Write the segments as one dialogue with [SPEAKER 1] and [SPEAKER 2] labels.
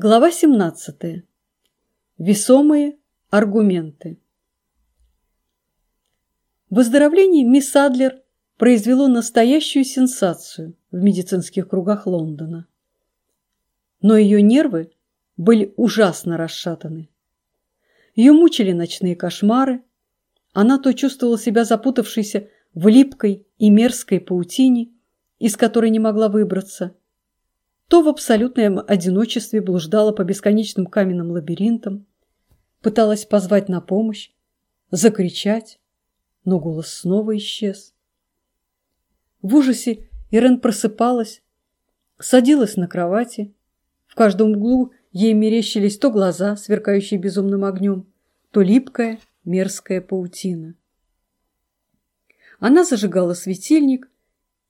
[SPEAKER 1] Глава 17. Весомые аргументы. Выздоровление мисс Адлер произвело настоящую сенсацию в медицинских кругах Лондона. Но ее нервы были ужасно расшатаны. Ее мучили ночные кошмары, она то чувствовала себя запутавшейся в липкой и мерзкой паутине, из которой не могла выбраться, то в абсолютном одиночестве блуждала по бесконечным каменным лабиринтам, пыталась позвать на помощь, закричать, но голос снова исчез. В ужасе Ирен просыпалась, садилась на кровати. В каждом углу ей мерещились то глаза, сверкающие безумным огнем, то липкая, мерзкая паутина. Она зажигала светильник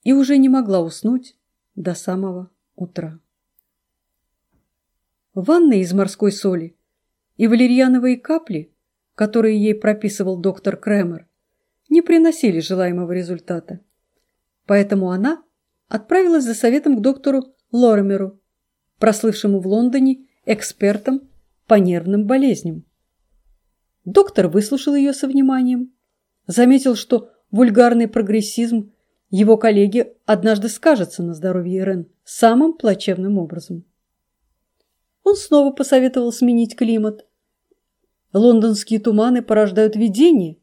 [SPEAKER 1] и уже не могла уснуть до самого утра. Ванны из морской соли и валерьяновые капли, которые ей прописывал доктор Кремер, не приносили желаемого результата. Поэтому она отправилась за советом к доктору Лоремеру, прослывшему в Лондоне экспертом по нервным болезням. Доктор выслушал ее со вниманием, заметил, что вульгарный прогрессизм его коллеги однажды скажется на здоровье Ирен самым плачевным образом. Он снова посоветовал сменить климат. Лондонские туманы порождают видения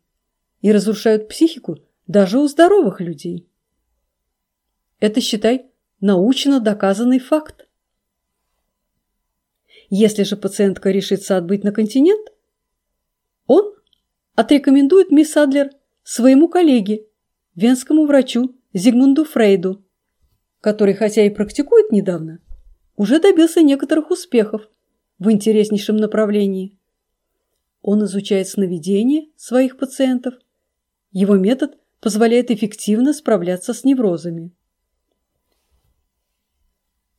[SPEAKER 1] и разрушают психику даже у здоровых людей. Это, считай, научно доказанный факт. Если же пациентка решится отбыть на континент, он отрекомендует мисс Адлер своему коллеге, венскому врачу Зигмунду Фрейду, который, хотя и практикует недавно, уже добился некоторых успехов в интереснейшем направлении. Он изучает сновидения своих пациентов. Его метод позволяет эффективно справляться с неврозами.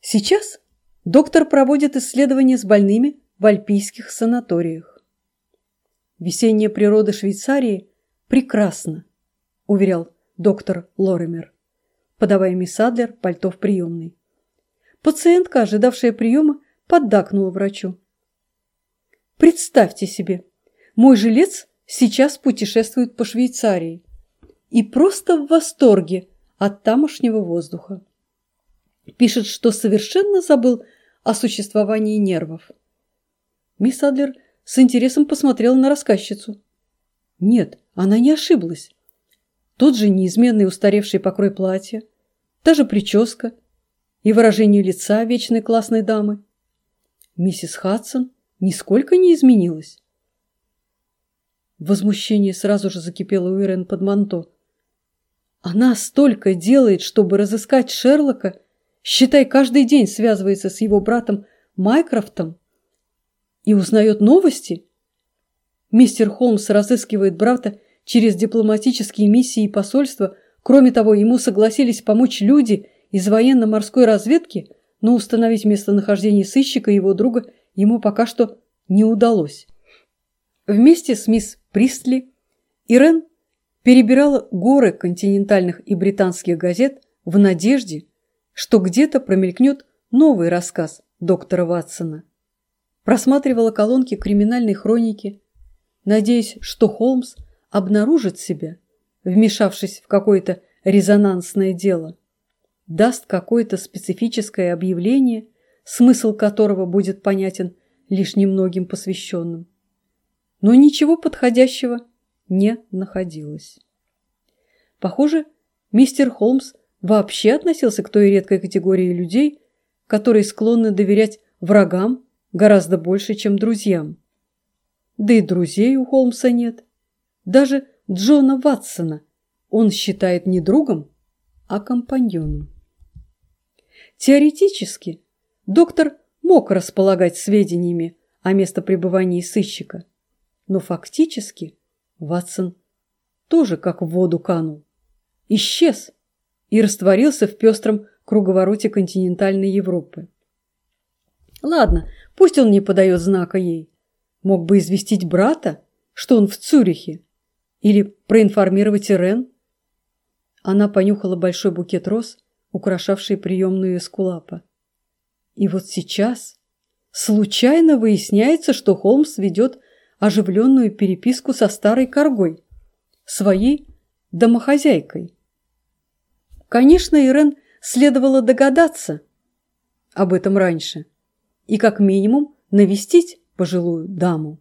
[SPEAKER 1] Сейчас доктор проводит исследования с больными в альпийских санаториях. Весенняя природа Швейцарии прекрасна, уверял доктор Лоремер, подавая мисс Адлер пальто в приемной. Пациентка, ожидавшая приема, поддакнула врачу. «Представьте себе, мой жилец сейчас путешествует по Швейцарии и просто в восторге от тамошнего воздуха. Пишет, что совершенно забыл о существовании нервов. Мисс Адлер с интересом посмотрела на рассказчицу. Нет, она не ошиблась. Тот же неизменный устаревший покрой платья, та же прическа и выражение лица вечной классной дамы. Миссис Хадсон нисколько не изменилась. Возмущение сразу же закипело у Ирен под манто. Она столько делает, чтобы разыскать Шерлока, считай, каждый день связывается с его братом Майкрофтом и узнает новости. Мистер Холмс разыскивает брата через дипломатические миссии и посольства. Кроме того, ему согласились помочь люди из военно-морской разведки, но установить местонахождение сыщика и его друга ему пока что не удалось. Вместе с мисс Пристли Ирен перебирала горы континентальных и британских газет в надежде, что где-то промелькнет новый рассказ доктора Ватсона. Просматривала колонки криминальной хроники, надеясь, что Холмс – обнаружит себя, вмешавшись в какое-то резонансное дело, даст какое-то специфическое объявление, смысл которого будет понятен лишь немногим посвященным. Но ничего подходящего не находилось. Похоже, мистер Холмс вообще относился к той редкой категории людей, которые склонны доверять врагам гораздо больше, чем друзьям. Да и друзей у Холмса нет. Даже Джона Ватсона он считает не другом, а компаньоном. Теоретически доктор мог располагать сведениями о местопребывании сыщика, но фактически Ватсон тоже как в воду канул, исчез и растворился в пестром круговороте континентальной Европы. Ладно, пусть он не подает знака ей. Мог бы известить брата, что он в Цюрихе, или проинформировать Ирен? Она понюхала большой букет роз, украшавший приемную Эскулапа. И вот сейчас, случайно выясняется, что Холмс ведет оживленную переписку со старой коргой, своей домохозяйкой. Конечно, Ирен следовало догадаться об этом раньше и как минимум навестить пожилую даму.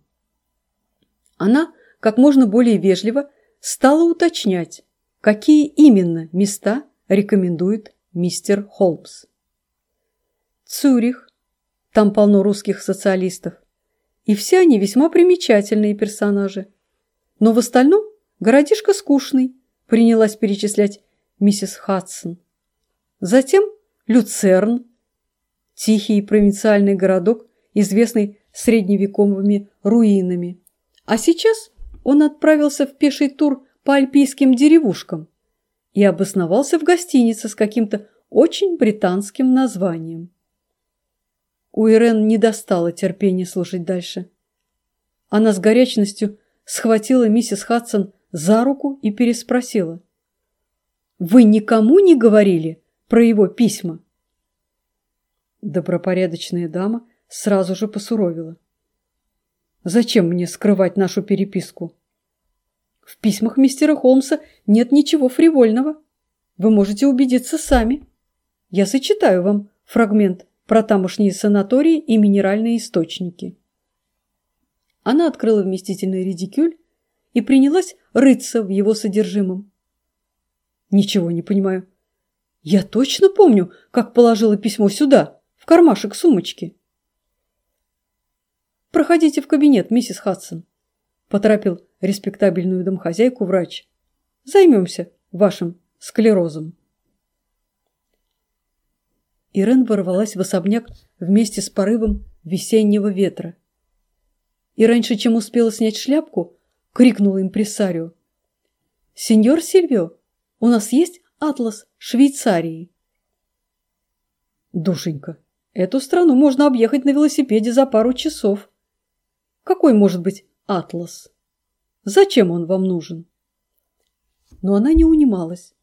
[SPEAKER 1] Она как можно более вежливо стала уточнять, какие именно места рекомендует мистер Холмс. Цюрих, там полно русских социалистов, и все они весьма примечательные персонажи. Но в остальном городишко скучный, принялась перечислять миссис Хадсон. Затем Люцерн, тихий провинциальный городок, известный средневековыми руинами. А сейчас он отправился в пеший тур по альпийским деревушкам и обосновался в гостинице с каким-то очень британским названием. У Ирен не достало терпения слушать дальше. Она с горячностью схватила миссис Хадсон за руку и переспросила. «Вы никому не говорили про его письма?» Добропорядочная дама сразу же посуровила. «Зачем мне скрывать нашу переписку?» «В письмах мистера Холмса нет ничего фривольного. Вы можете убедиться сами. Я сочетаю вам фрагмент про тамошние санатории и минеральные источники». Она открыла вместительный редикюль и принялась рыться в его содержимом. «Ничего не понимаю. Я точно помню, как положила письмо сюда, в кармашек сумочки». «Проходите в кабинет, миссис Хадсон», – поторопил респектабельную домохозяйку врач. «Займемся вашим склерозом». Ирен ворвалась в особняк вместе с порывом весеннего ветра. И раньше, чем успела снять шляпку, крикнула импресарио. «Сеньор Сильвио, у нас есть атлас Швейцарии?» «Душенька, эту страну можно объехать на велосипеде за пару часов. Какой может быть атлас? Зачем он вам нужен?» Но она не унималась.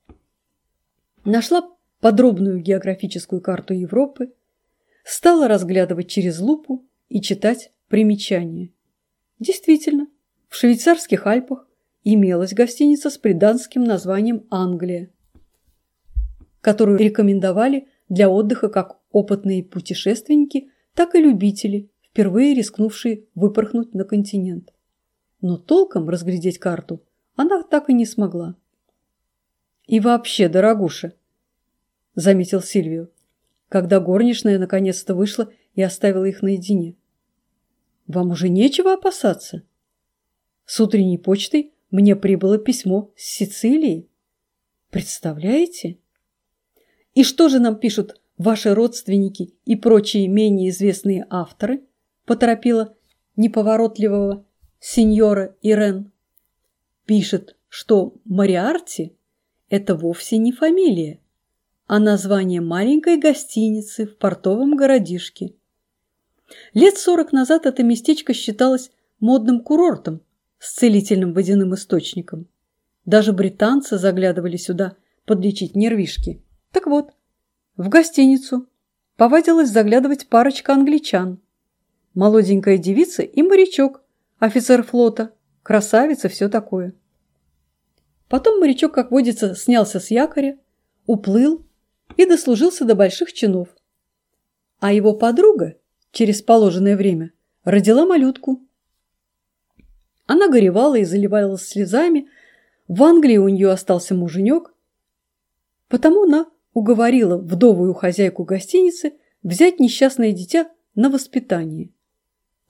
[SPEAKER 1] Нашла подробную географическую карту Европы, стала разглядывать через лупу и читать примечания. Действительно, в швейцарских Альпах имелась гостиница с приданским названием «Англия», которую рекомендовали для отдыха как опытные путешественники, так и любители, впервые рискнувшие выпорхнуть на континент. Но толком разглядеть карту она так и не смогла. «И вообще, дорогуша», – заметил Сильвию, когда горничная наконец-то вышла и оставила их наедине. «Вам уже нечего опасаться?» С утренней почтой мне прибыло письмо с Сицилии. Представляете? И что же нам пишут ваши родственники и прочие менее известные авторы? Поторопила неповоротливого сеньора Ирен. Пишет, что Мариарти – это вовсе не фамилия, а название маленькой гостиницы в портовом городишке. Лет сорок назад это местечко считалось модным курортом, с целительным водяным источником. Даже британцы заглядывали сюда подлечить нервишки. Так вот, в гостиницу повадилась заглядывать парочка англичан. Молоденькая девица и морячок, офицер флота, красавица, все такое. Потом морячок, как водится, снялся с якоря, уплыл и дослужился до больших чинов. А его подруга через положенное время родила малютку. Она горевала и заливалась слезами. В Англии у нее остался муженек. Потому она уговорила вдовую хозяйку гостиницы взять несчастное дитя на воспитание.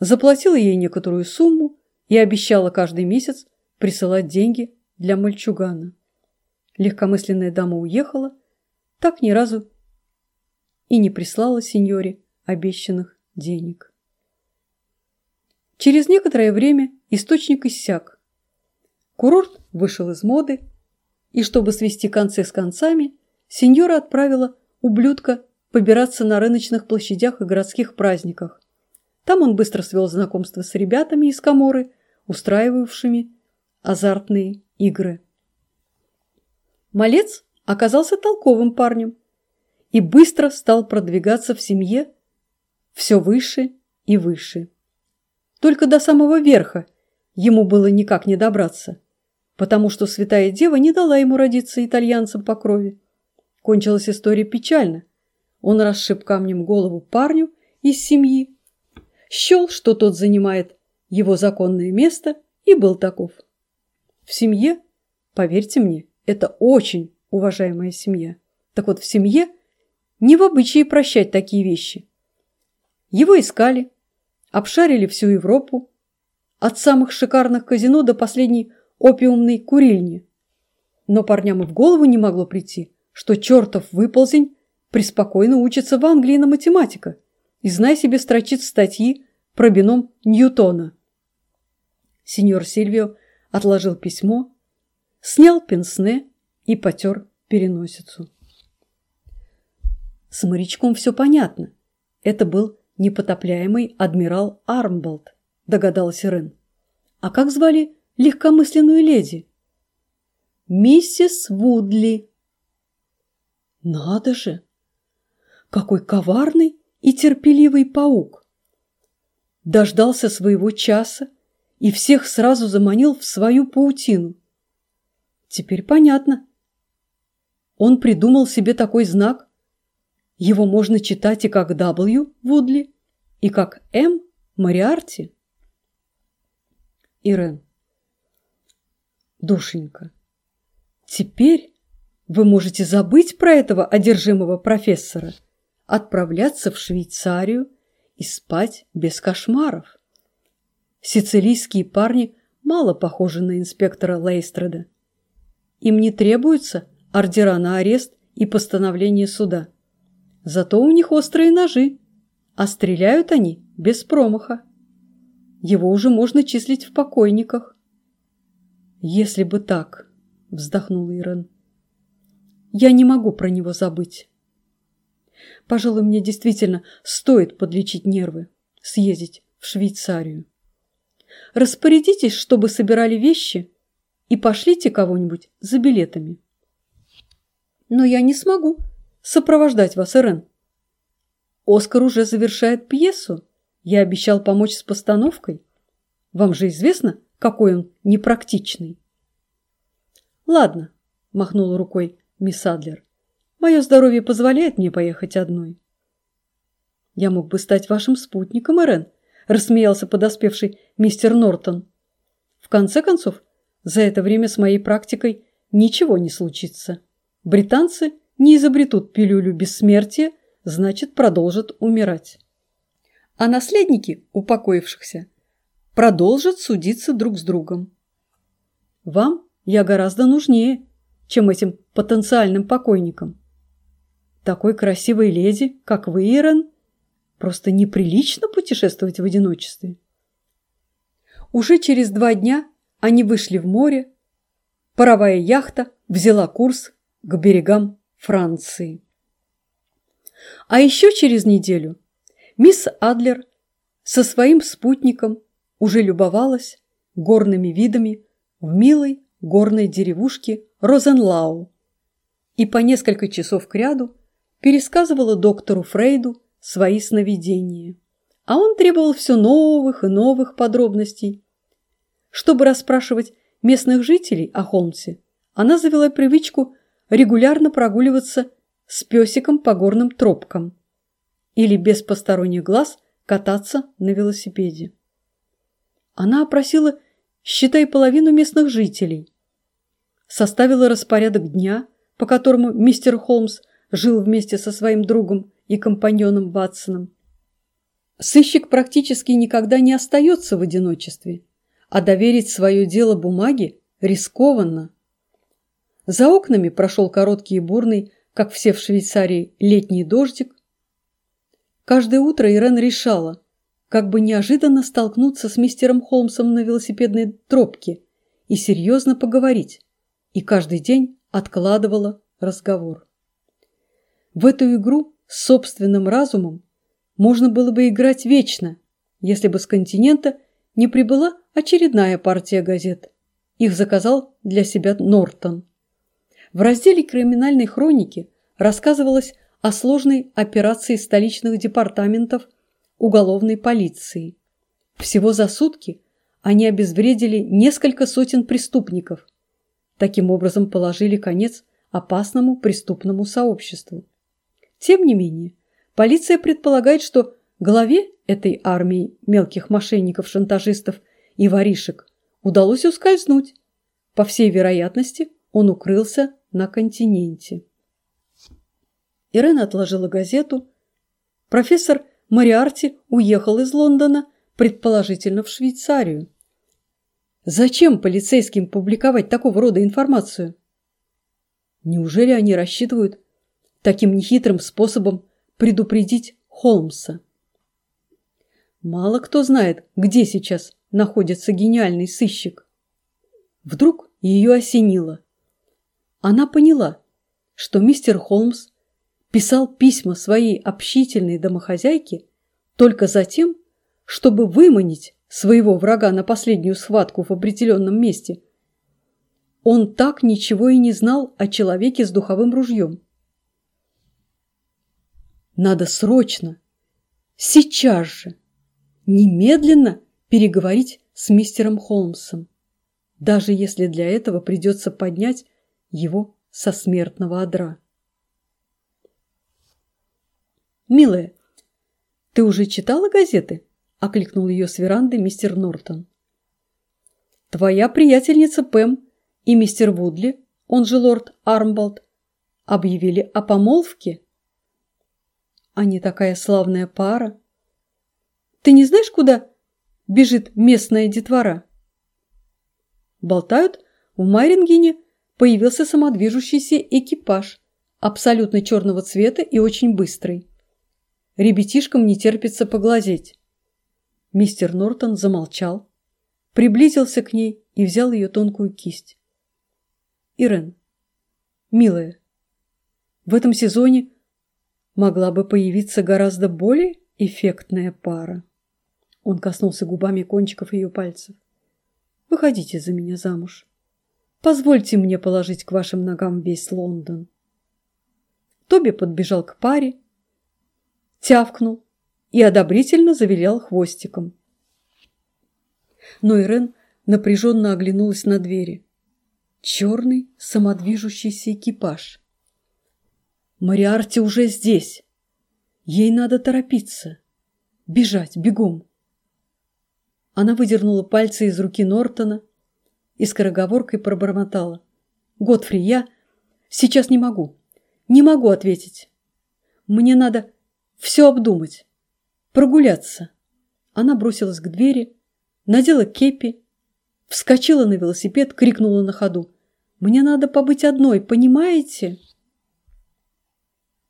[SPEAKER 1] Заплатила ей некоторую сумму и обещала каждый месяц присылать деньги для мальчугана. Легкомысленная дама уехала, так ни разу и не прислала сеньоре обещанных денег. Через некоторое время источник иссяк. Курорт вышел из моды, и чтобы свести концы с концами, сеньора отправила ублюдка побираться на рыночных площадях и городских праздниках. Там он быстро свел знакомство с ребятами из Каморы, устраивавшими азартные игры. Малец оказался толковым парнем и быстро стал продвигаться в семье все выше и выше. Только до самого верха ему было никак не добраться, потому что святая дева не дала ему родиться итальянцем по крови. Кончилась история печально. Он расшиб камнем голову парню из семьи, счел, что тот занимает его законное место, и был таков. В семье, поверьте мне, это очень уважаемая семья. Так вот, в семье не в обычае прощать такие вещи. Его искали, обшарили всю Европу, от самых шикарных казино до последней опиумной курильни. Но парням и в голову не могло прийти, что чертов выползень преспокойно учится в Англии на математика и, знай себе, строчит статьи про бином Ньютона. Сеньор Сильвио отложил письмо, снял пенсне и потер переносицу. С морячком все понятно. Это был непотопляемый адмирал Армболд, догадалась Ирен. А как звали легкомысленную леди? Миссис Вудли. Надо же! Какой коварный и терпеливый паук! Дождался своего часа и всех сразу заманил в свою паутину. Теперь понятно. Он придумал себе такой знак. Его можно читать и как W Вудли, и как М Мариарти. Ирен. Душенька, теперь вы можете забыть про этого одержимого профессора, отправляться в Швейцарию и спать без кошмаров. Сицилийские парни мало похожи на инспектора Лейстреда. Им не требуются ордера на арест и постановление суда. Зато у них острые ножи, а стреляют они без промаха. Его уже можно числить в покойниках. Если бы так, вздохнул Ирен. Я не могу про него забыть. Пожалуй, мне действительно стоит подлечить нервы, съездить в Швейцарию. Распорядитесь, чтобы собирали вещи и пошлите кого-нибудь за билетами. Но я не смогу сопровождать вас, Ирен. Оскар уже завершает пьесу. Я обещал помочь с постановкой. Вам же известно, какой он непрактичный. Ладно, махнула рукой мисс Адлер. Мое здоровье позволяет мне поехать одной. Я мог бы стать вашим спутником, Эрен, рассмеялся подоспевший мистер Нортон. В конце концов, за это время с моей практикой ничего не случится. Британцы не изобретут пилюлю бессмертия, значит, продолжат умирать а наследники упокоившихся продолжат судиться друг с другом. Вам я гораздо нужнее, чем этим потенциальным покойникам. Такой красивой леди, как вы, Ирен, просто неприлично путешествовать в одиночестве. Уже через два дня они вышли в море. Паровая яхта взяла курс к берегам Франции. А еще через неделю Мисс Адлер со своим спутником уже любовалась горными видами в милой горной деревушке Розенлау и по несколько часов кряду пересказывала доктору Фрейду свои сновидения. А он требовал все новых и новых подробностей. Чтобы расспрашивать местных жителей о Холмсе, она завела привычку регулярно прогуливаться с песиком по горным тропкам или без посторонних глаз кататься на велосипеде. Она опросила, считай, половину местных жителей, составила распорядок дня, по которому мистер Холмс жил вместе со своим другом и компаньоном Ватсоном. Сыщик практически никогда не остается в одиночестве, а доверить свое дело бумаге рискованно. За окнами прошел короткий и бурный, как все в Швейцарии, летний дождик, Каждое утро Ирен решала, как бы неожиданно столкнуться с мистером Холмсом на велосипедной тропке и серьезно поговорить, и каждый день откладывала разговор. В эту игру с собственным разумом можно было бы играть вечно, если бы с континента не прибыла очередная партия газет. Их заказал для себя Нортон. В разделе криминальной хроники рассказывалось о сложной операции столичных департаментов уголовной полиции. Всего за сутки они обезвредили несколько сотен преступников. Таким образом положили конец опасному преступному сообществу. Тем не менее, полиция предполагает, что главе этой армии мелких мошенников-шантажистов и воришек удалось ускользнуть. По всей вероятности, он укрылся на континенте. Ирена отложила газету. Профессор Мариарти уехал из Лондона, предположительно в Швейцарию. Зачем полицейским публиковать такого рода информацию? Неужели они рассчитывают таким нехитрым способом предупредить Холмса? Мало кто знает, где сейчас находится гениальный сыщик. Вдруг ее осенило. Она поняла, что мистер Холмс писал письма своей общительной домохозяйке только за тем, чтобы выманить своего врага на последнюю схватку в определенном месте. Он так ничего и не знал о человеке с духовым ружьем. Надо срочно, сейчас же, немедленно переговорить с мистером Холмсом, даже если для этого придется поднять его со смертного одра. «Милая, ты уже читала газеты?» – окликнул ее с веранды мистер Нортон. «Твоя приятельница Пэм и мистер Вудли, он же лорд Армболд, объявили о помолвке?» «Они такая славная пара!» «Ты не знаешь, куда бежит местная детвора?» Болтают, в Майрингене появился самодвижущийся экипаж, абсолютно черного цвета и очень быстрый. Ребятишкам не терпится поглазеть. Мистер Нортон замолчал, приблизился к ней и взял ее тонкую кисть. Ирен, милая, в этом сезоне могла бы появиться гораздо более эффектная пара. Он коснулся губами кончиков ее пальцев. Выходите за меня замуж. Позвольте мне положить к вашим ногам весь Лондон. Тоби подбежал к паре, тявкнул и одобрительно завилял хвостиком. Но Ирен напряженно оглянулась на двери. Черный самодвижущийся экипаж. Мариарти уже здесь. Ей надо торопиться. Бежать, бегом. Она выдернула пальцы из руки Нортона и скороговоркой пробормотала. «Годфри, я сейчас не могу. Не могу ответить. Мне надо все обдумать. Прогуляться. Она бросилась к двери, надела кепи, вскочила на велосипед, крикнула на ходу. «Мне надо побыть одной, понимаете?»